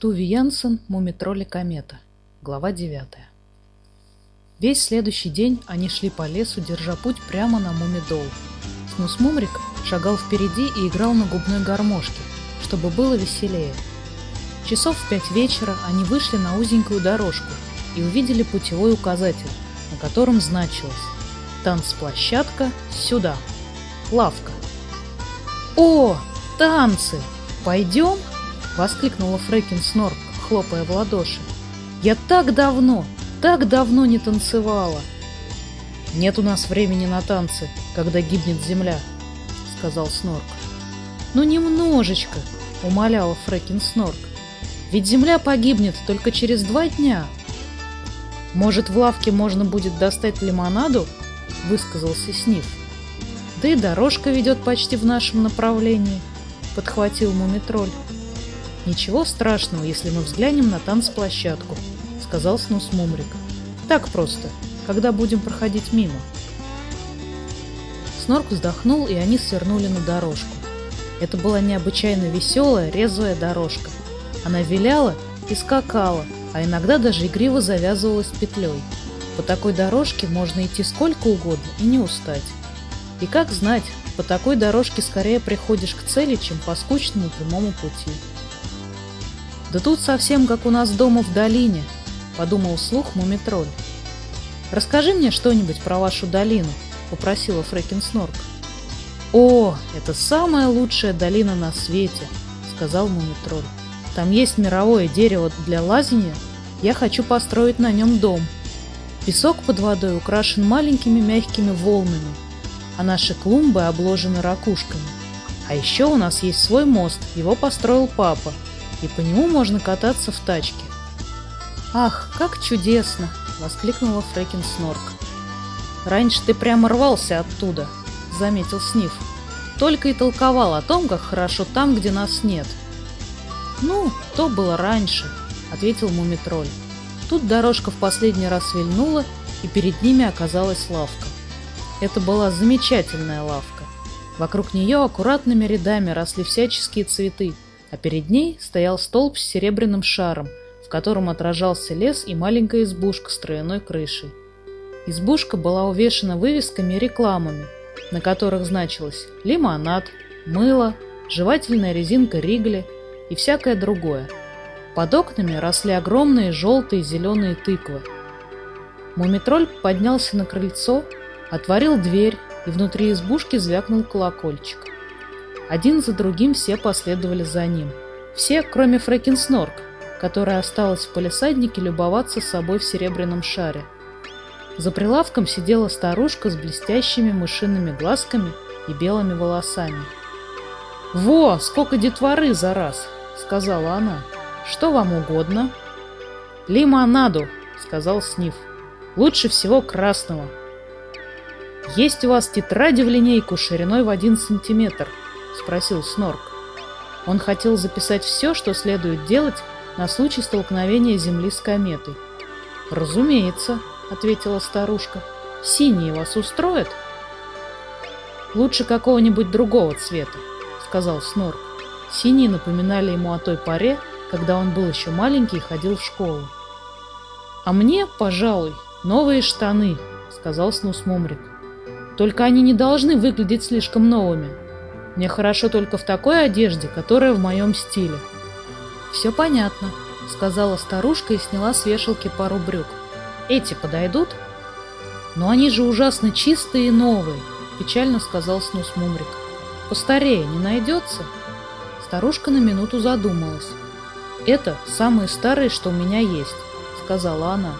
Туви Янсен, Мумитроли Комета. Глава 9. Весь следующий день они шли по лесу, держа путь прямо на Мумидол. Снус Мумрик шагал впереди и играл на губной гармошке, чтобы было веселее. Часов в пять вечера они вышли на узенькую дорожку и увидели путевой указатель, на котором значилось «Танцплощадка сюда! Лавка!» «О, танцы! Пойдем?» — воскликнула Фрекин Снорк, хлопая в ладоши. «Я так давно, так давно не танцевала!» «Нет у нас времени на танцы, когда гибнет земля», — сказал Снорк. «Ну немножечко», — умоляла Фрекин Снорк. «Ведь земля погибнет только через два дня». «Может, в лавке можно будет достать лимонаду?» — высказался Сниф. «Да и дорожка ведет почти в нашем направлении», — подхватил Мумитроль. «Ничего страшного, если мы взглянем на танцплощадку», — сказал Снус Мумрик. «Так просто, когда будем проходить мимо». Снорк вздохнул, и они свернули на дорожку. Это была необычайно веселая, резвая дорожка. Она виляла и скакала, а иногда даже игриво завязывалась петлей. По такой дорожке можно идти сколько угодно и не устать. И как знать, по такой дорожке скорее приходишь к цели, чем по скучному прямому пути. «Да тут совсем как у нас дома в долине», — подумал вслух Мумитроль. «Расскажи мне что-нибудь про вашу долину», — попросила Фрэкин Снорк. «О, это самая лучшая долина на свете», — сказал Мумитроль. «Там есть мировое дерево для лазания. Я хочу построить на нем дом. Песок под водой украшен маленькими мягкими волнами, а наши клумбы обложены ракушками. А еще у нас есть свой мост, его построил папа, и по нему можно кататься в тачке. «Ах, как чудесно!» — воскликнула Фрэкин Снорк. «Раньше ты прямо рвался оттуда», — заметил Сниф. «Только и толковал о том, как хорошо там, где нас нет». «Ну, то было раньше», — ответил Мумитроль. Тут дорожка в последний раз вильнула, и перед ними оказалась лавка. Это была замечательная лавка. Вокруг нее аккуратными рядами росли всяческие цветы, а перед ней стоял столб с серебряным шаром, в котором отражался лес и маленькая избушка с травяной крышей. Избушка была увешана вывесками и рекламами, на которых значилось лимонад, мыло, жевательная резинка Ригли и всякое другое. Под окнами росли огромные желтые и зеленые тыквы. Мумитроль поднялся на крыльцо, отворил дверь, и внутри избушки звякнул колокольчик. Один за другим все последовали за ним. Все, кроме Фрэкин Снорк, которая осталась в полисаднике любоваться собой в серебряном шаре. За прилавком сидела старушка с блестящими мышиными глазками и белыми волосами. «Во, сколько детворы за раз!» — сказала она. «Что вам угодно?» «Лимонаду!» — сказал Сниф. «Лучше всего красного!» «Есть у вас тетради в линейку шириной в один сантиметр?» — спросил Снорк. Он хотел записать все, что следует делать на случай столкновения Земли с кометой. «Разумеется», — ответила старушка. «Синие вас устроят?» «Лучше какого-нибудь другого цвета», — сказал Снорк. Синие напоминали ему о той поре, когда он был еще маленький и ходил в школу. «А мне, пожалуй, новые штаны», — сказал Снус Мумрик. «Только они не должны выглядеть слишком новыми. Мне хорошо только в такой одежде, которая в моем стиле. Все понятно, сказала старушка и сняла с вешалки пару брюк. Эти подойдут? Но они же ужасно чистые и новые, печально сказал Снус Мумрик. Постарее не найдется? Старушка на минуту задумалась. Это самые старые, что у меня есть, сказала она.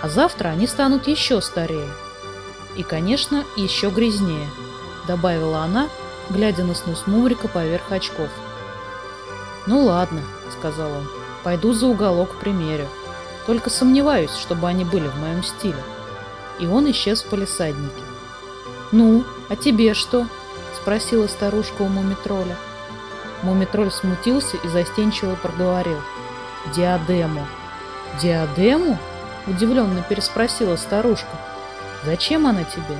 А завтра они станут еще старее. И, конечно, еще грязнее, добавила она, глядя на снус Мумрика поверх очков. «Ну ладно», — сказал он, — «пойду за уголок примерю. Только сомневаюсь, чтобы они были в моем стиле». И он исчез в полисаднике. «Ну, а тебе что?» — спросила старушка у Мумитроля. Мумитроль смутился и застенчиво проговорил. «Диадему». «Диадему?» — удивленно переспросила старушка. «Зачем она тебе?»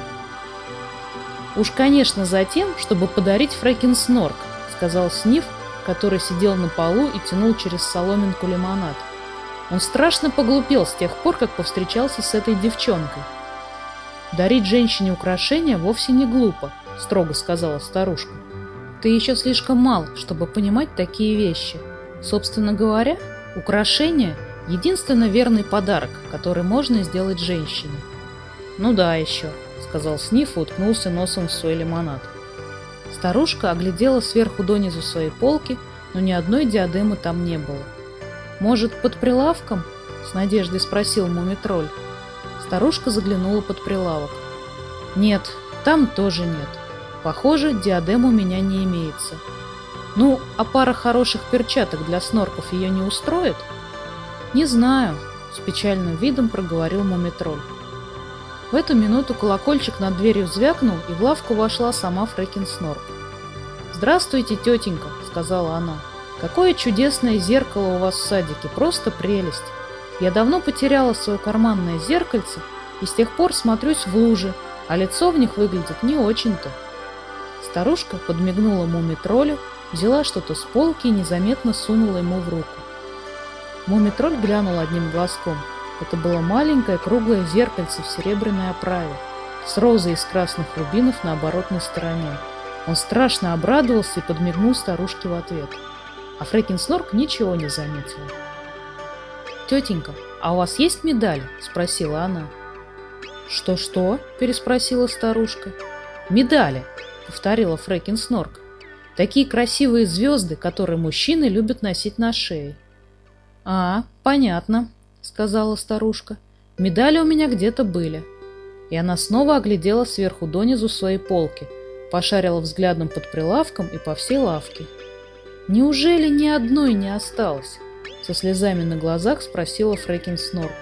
«Уж, конечно, за тем, чтобы подарить Фрэкин Снорк», — сказал Сниф который сидел на полу и тянул через соломинку лимонад. Он страшно поглупел с тех пор, как повстречался с этой девчонкой. «Дарить женщине украшения вовсе не глупо», — строго сказала старушка. «Ты еще слишком мал, чтобы понимать такие вещи. Собственно говоря, украшение — единственно верный подарок, который можно сделать женщине». «Ну да, еще», — сказал Сниф и уткнулся носом в свой лимонад. Старушка оглядела сверху донизу свои полки, но ни одной диадемы там не было. «Может, под прилавком?» — с надеждой спросил мумитроль. Старушка заглянула под прилавок. «Нет, там тоже нет. Похоже, диадем у меня не имеется. Ну, а пара хороших перчаток для снорков ее не устроит?» «Не знаю», — с печальным видом проговорил мумитроль. В эту минуту колокольчик над дверью звякнул, и в лавку вошла сама Фрэкин Снорк. «Здравствуйте, тетенька», — сказала она. «Какое чудесное зеркало у вас в садике, просто прелесть. Я давно потеряла свое карманное зеркальце и с тех пор смотрюсь в лужи, а лицо в них выглядит не очень-то. Старушка подмигнула муми-троллю, взяла что-то с полки и незаметно сунула ему в руку. Муми-тролль глянул одним глазком. Это было маленькое круглое зеркальце в серебряной оправе, с розой из красных рубинов на оборотной стороне. Он страшно обрадовался и подмигнул старушке в ответ. А Фрекин Снорк ничего не заметила. «Тетенька, а у вас есть медаль?» – спросила она. «Что-что?» – переспросила старушка. «Медали», – повторила Фрэкин Снорк. «Такие красивые звезды, которые мужчины любят носить на шее». «А, понятно», – сказала старушка. «Медали у меня где-то были». И она снова оглядела сверху донизу свои полки, пошарила взглядом под прилавком и по всей лавке. «Неужели ни одной не осталось?» Со слезами на глазах спросила Фрекин Снорк.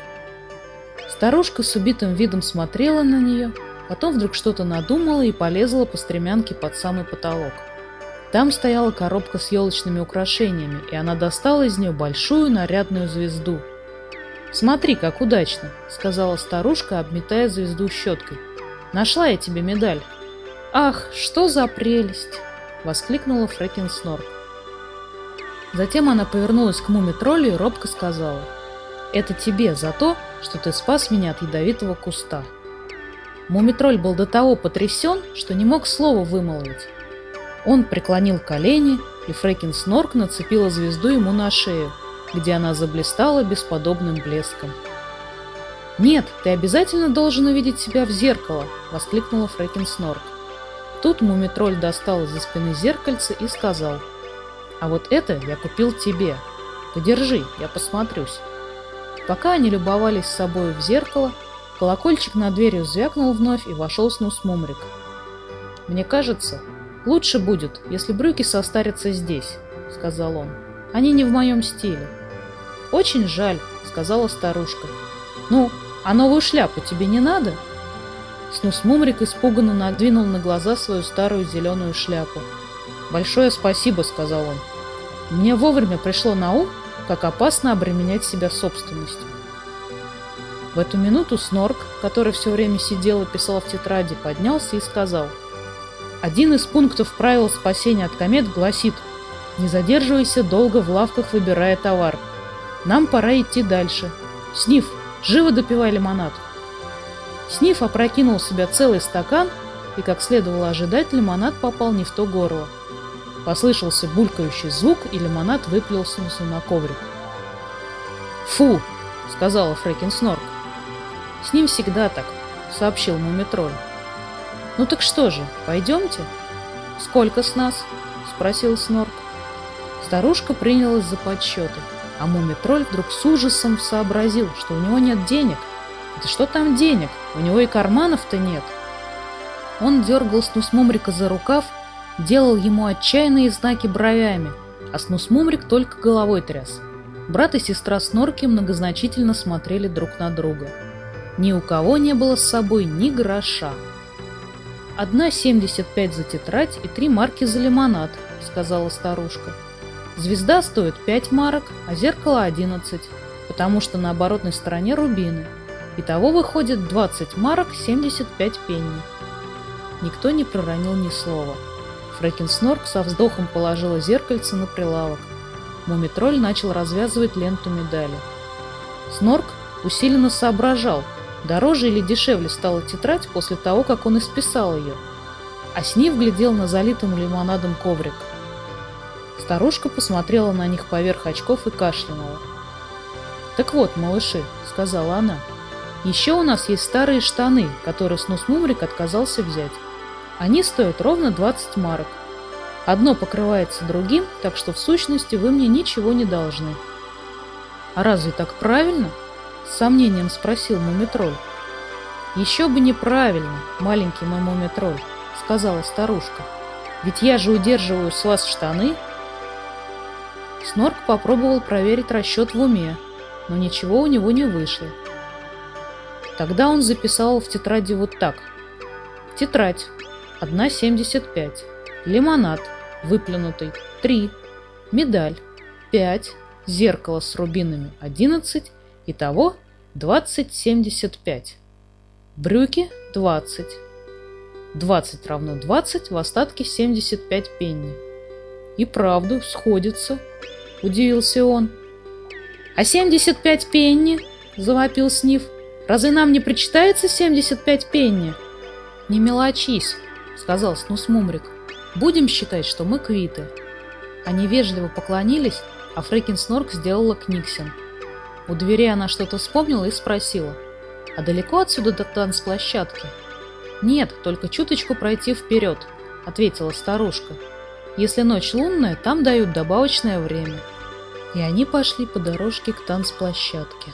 Старушка с убитым видом смотрела на нее, потом вдруг что-то надумала и полезла по стремянке под самый потолок. Там стояла коробка с елочными украшениями, и она достала из нее большую нарядную звезду. «Смотри, как удачно!» — сказала старушка, обметая звезду щеткой. «Нашла я тебе медаль!» «Ах, что за прелесть!» — воскликнула Фрекин Снорк. Затем она повернулась к муми-троллю и робко сказала, «Это тебе за то, что ты спас меня от ядовитого куста». Мумитроль был до того потрясен, что не мог слова вымолвить. Он преклонил колени, и Фрекин Снорк нацепила звезду ему на шею, где она заблистала бесподобным блеском. «Нет, ты обязательно должен увидеть себя в зеркало!» — воскликнула Фрекин Снорк. Тут Мумитроль достал из-за спины зеркальце и сказал — а вот это я купил тебе. Подержи, я посмотрюсь. Пока они любовались собой в зеркало, колокольчик над дверью звякнул вновь и вошел снус Мумрик. «Мне кажется, лучше будет, если брюки состарятся здесь», — сказал он. «Они не в моем стиле». «Очень жаль», — сказала старушка. «Ну, а новую шляпу тебе не надо?» Снус Мумрик испуганно надвинул на глаза свою старую зеленую шляпу. «Большое спасибо», — сказал он. Мне вовремя пришло на ум, как опасно обременять себя собственностью. В эту минуту Снорк, который все время сидел и писал в тетради, поднялся и сказал, «Один из пунктов правил спасения от комет гласит, не задерживайся долго в лавках, выбирая товар. Нам пора идти дальше. Сниф, живо допивай лимонад». Сниф опрокинул в себя целый стакан, и, как следовало ожидать, лимонад попал не в то горло. Послышался булькающий звук, и лимонад выплелся на коврик. «Фу!» — сказала Фрэкин Снорк. «С ним всегда так», — сообщил Мумитроль. «Ну так что же, пойдемте?» «Сколько с нас?» — спросил Снорк. Старушка принялась за подсчеты, а Мумитроль вдруг с ужасом сообразил, что у него нет денег. Да что там денег? У него и карманов-то нет. Он дергал Снус Мумрика за рукав делал ему отчаянные знаки бровями, а Снусмумрик только головой тряс. Брат и сестра Снорки многозначительно смотрели друг на друга. Ни у кого не было с собой ни гроша. «Одна семьдесят пять за тетрадь и три марки за лимонад», — сказала старушка. «Звезда стоит пять марок, а зеркало одиннадцать, потому что на оборотной стороне рубины. Итого выходит двадцать марок семьдесят пять пенни». Никто не проронил ни слова. Фрэкин Снорк со вздохом положила зеркальце на прилавок. Мумитроль начал развязывать ленту медали. Снорк усиленно соображал, дороже или дешевле стала тетрадь после того, как он исписал ее. А Снив глядел на залитым лимонадом коврик. Старушка посмотрела на них поверх очков и кашлянула. «Так вот, малыши», — сказала она, — «еще у нас есть старые штаны, которые Снус Мумрик отказался взять. Они стоят ровно 20 марок. Одно покрывается другим, так что в сущности вы мне ничего не должны». «А разве так правильно?» — с сомнением спросил Мумитроль. «Еще бы неправильно, маленький мой Мумитроль», — сказала старушка. «Ведь я же удерживаю с вас штаны». Снорк попробовал проверить расчет в уме, но ничего у него не вышло. Тогда он записал в тетради вот так. Тетрадь 1,75. Лимонад выплюнутый 3. Медаль 5. Зеркало с рубинами 11. Итого 20,75. Брюки 20. 20 равно 20, в остатке 75 пенни. И правду сходится, удивился он. «А 75 пенни?» – завопил Сниф. «Разве нам не причитается 75 пенни?» «Не мелочись», – сказал Снус Мумрик. «Будем считать, что мы квиты». Они вежливо поклонились, а Фрекин Снорк сделала Книксен. У двери она что-то вспомнила и спросила. «А далеко отсюда до танцплощадки?» «Нет, только чуточку пройти вперед», — ответила старушка. «Если ночь лунная, там дают добавочное время». И они пошли по дорожке к танцплощадке.